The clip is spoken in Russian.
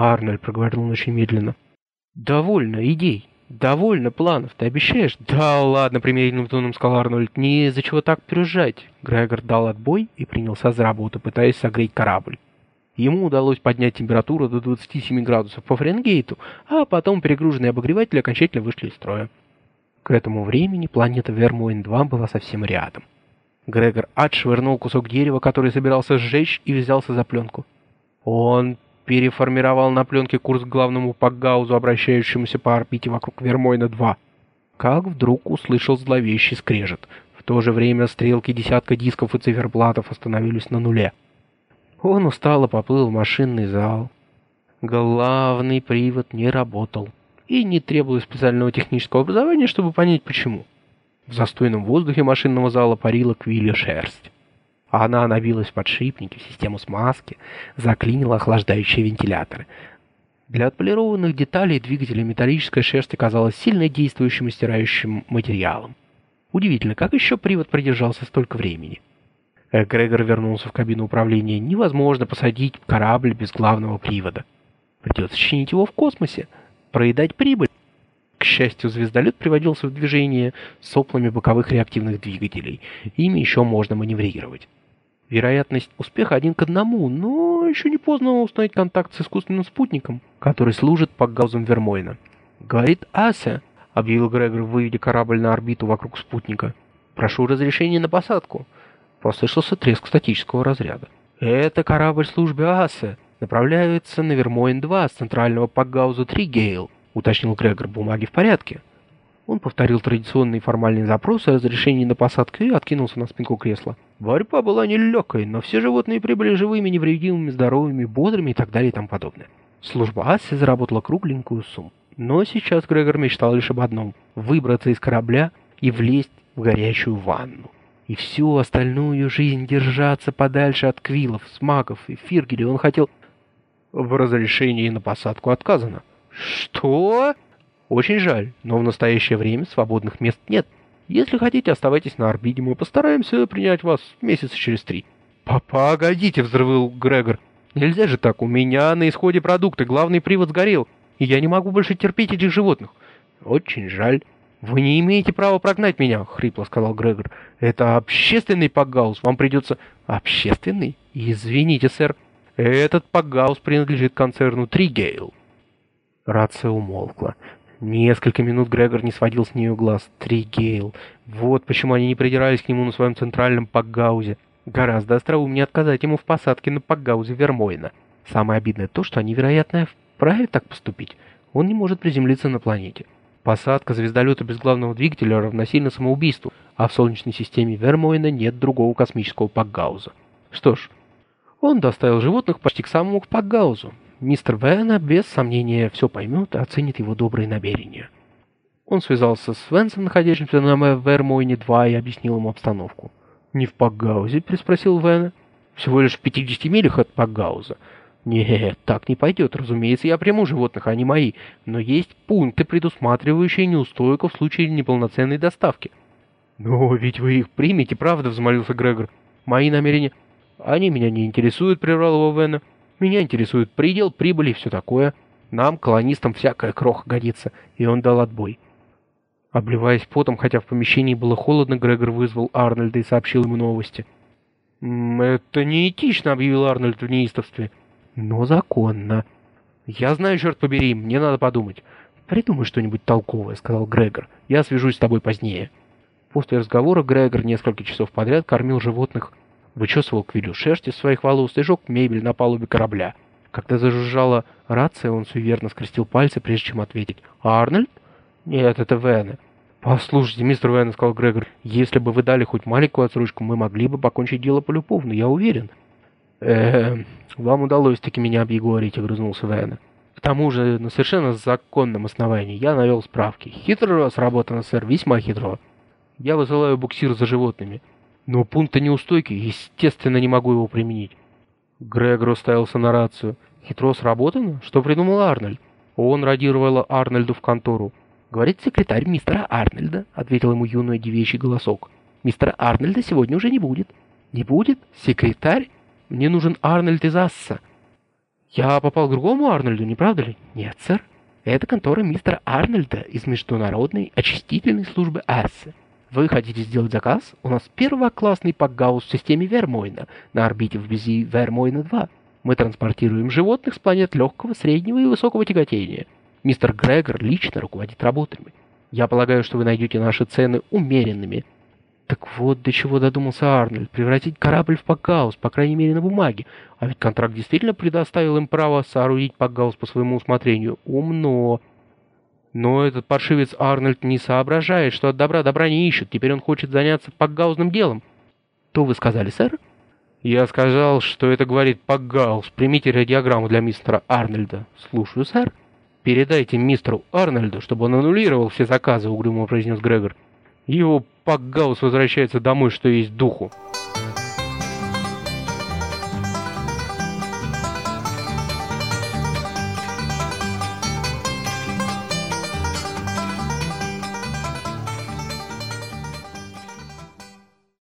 Арнольд проговорил он очень медленно. «Довольно идей, довольно планов, ты обещаешь?» «Да ладно», — примерительным тоном сказал Арнольд, «не из-за чего так пережать». Грегор дал отбой и принялся за работу, пытаясь согреть корабль. Ему удалось поднять температуру до 27 градусов по Фаренгейту, а потом перегруженные обогреватели окончательно вышли из строя. К этому времени планета Вермуин-2 была совсем рядом. Грегор отшвырнул кусок дерева, который собирался сжечь, и взялся за пленку. Он переформировал на пленке курс к главному Пакгаузу, обращающемуся по орбите вокруг Вермойна-2. Как вдруг услышал зловещий скрежет. В то же время стрелки десятка дисков и циферблатов остановились на нуле. Он устало поплыл в машинный зал. Главный привод не работал, и не требовалось специального технического образования, чтобы понять почему. В застойном воздухе машинного зала парила квилля шерсть. А она набилась в подшипники, в систему смазки, заклинила охлаждающие вентиляторы. Для отполированных деталей двигателя металлическая шерсть оказалась сильно действующим и стирающим материалом. Удивительно, как еще привод продержался столько времени. Грегор вернулся в кабину управления. Невозможно посадить корабль без главного привода. Придется чинить его в космосе, проедать прибыль. К счастью, звездолет приводился в движение соплами боковых реактивных двигателей. Ими еще можно маневрировать. Вероятность успеха один к одному, но еще не поздно установить контакт с искусственным спутником, который служит по гаузам Вермойна. «Говорит Ася», — объявил Грегор, выведя корабль на орбиту вокруг спутника. «Прошу разрешения на посадку». Послышался треск статического разряда. «Это корабль службы АСА. Направляется на Вермоин-2 с центрального Пакгауза 3 Гейл», — уточнил Грегор. «Бумаги в порядке». Он повторил традиционный формальный запрос о разрешении на посадку и откинулся на спинку кресла. Борьба была нелегкой, но все животные прибыли живыми, невредимыми, здоровыми, бодрыми и так далее и тому подобное. Служба Аси заработала кругленькую сумму. Но сейчас Грегор мечтал лишь об одном — выбраться из корабля и влезть в горячую ванну и всю остальную жизнь держаться подальше от квилов, смагов и фиргелей он хотел... В разрешении на посадку отказано. Что? Очень жаль, но в настоящее время свободных мест нет. Если хотите, оставайтесь на орбите, мы постараемся принять вас месяца через три. Погодите, взрывал Грегор. Нельзя же так, у меня на исходе продукты, главный привод сгорел, и я не могу больше терпеть этих животных. Очень жаль. «Вы не имеете права прогнать меня», — хрипло сказал Грегор. «Это общественный пакгаус, вам придется...» «Общественный? Извините, сэр. Этот пакгаус принадлежит концерну Тригейл». Рация умолкла. Несколько минут Грегор не сводил с нее глаз. Тригейл. Вот почему они не придирались к нему на своем центральном пакгаузе. Гораздо остроумнее отказать ему в посадке на пакгаузе Вермойна. Самое обидное то, что они, вероятно, вправе так поступить. Он не может приземлиться на планете. Посадка звездолета без главного двигателя равносильно самоубийству, а в Солнечной системе Вермойна нет другого космического Пакгауза. Что ж, он доставил животных почти к самому Пакгаузу. Мистер Вена без сомнения все поймет и оценит его добрые намерения. Он связался с Венсом, находящимся на Вермойне-2, и объяснил ему обстановку. «Не в Пакгаузе?» – переспросил Вена. «Всего лишь в 50 милях от Пакгауза. Нет, так не пойдет. Разумеется, я приму животных, они мои. Но есть пункты, предусматривающие неустойку в случае неполноценной доставки. Но ведь вы их примете, правда, взмолился Грегор. Мои намерения... Они меня не интересуют, прервал его Вена. Меня интересует предел, прибыли и все такое. Нам, колонистам, всякая кроха годится. И он дал отбой. Обливаясь потом, хотя в помещении было холодно, Грегор вызвал Арнольда и сообщил ему новости. «Это неэтично», — объявил Арнольд в неистовстве но законно. Я знаю, черт побери, мне надо подумать. Придумай что-нибудь толковое, сказал Грегор. Я свяжусь с тобой позднее. После разговора Грегор несколько часов подряд кормил животных, вычесывал квилю шерсти своих волос и жег мебель на палубе корабля. Когда зажужжала рация, он суеверно скрестил пальцы, прежде чем ответить. «Арнольд?» «Нет, это Вене». «Послушайте, мистер Вене», — сказал Грегор, — «если бы вы дали хоть маленькую отсрочку, мы могли бы покончить дело полюбовно, я уверен». «Эм, вам удалось таки меня объегорить», — огрызнулся Вэна. «К тому же, на совершенно законном основании я навел справки. Хитро сработано, сэр, весьма хитро. Я высылаю буксир за животными. Но пункта неустойки, естественно, не могу его применить». Грегор уставился на рацию. «Хитро сработано? Что придумал Арнольд?» Он радировал Арнольду в контору. «Говорит секретарь мистера Арнольда», — ответил ему юный девичий голосок. «Мистера Арнольда сегодня уже не будет». «Не будет? Секретарь?» Мне нужен Арнольд из Асса. Я попал к другому Арнольду, не правда ли? Нет, сэр. Это контора мистера Арнольда из Международной очистительной службы АССы. Вы хотите сделать заказ? У нас первоклассный пакгаус в системе Вермойна на орбите вблизи Вермойна-2. Мы транспортируем животных с планет легкого, среднего и высокого тяготения. Мистер Грегор лично руководит работами. Я полагаю, что вы найдете наши цены умеренными. Так вот до чего додумался Арнольд. Превратить корабль в пакгаус, по крайней мере на бумаге. А ведь контракт действительно предоставил им право соорудить пакгаус по своему усмотрению. Умно. Но этот паршивец Арнольд не соображает, что от добра добра не ищут. Теперь он хочет заняться пакгаузным делом. То вы сказали, сэр? Я сказал, что это говорит Пакгаус. Примите радиограмму для мистера Арнольда. Слушаю, сэр. Передайте мистеру Арнольду, чтобы он аннулировал все заказы, угрюмо произнес Грегор. Его Пакгаус возвращается домой, что есть духу.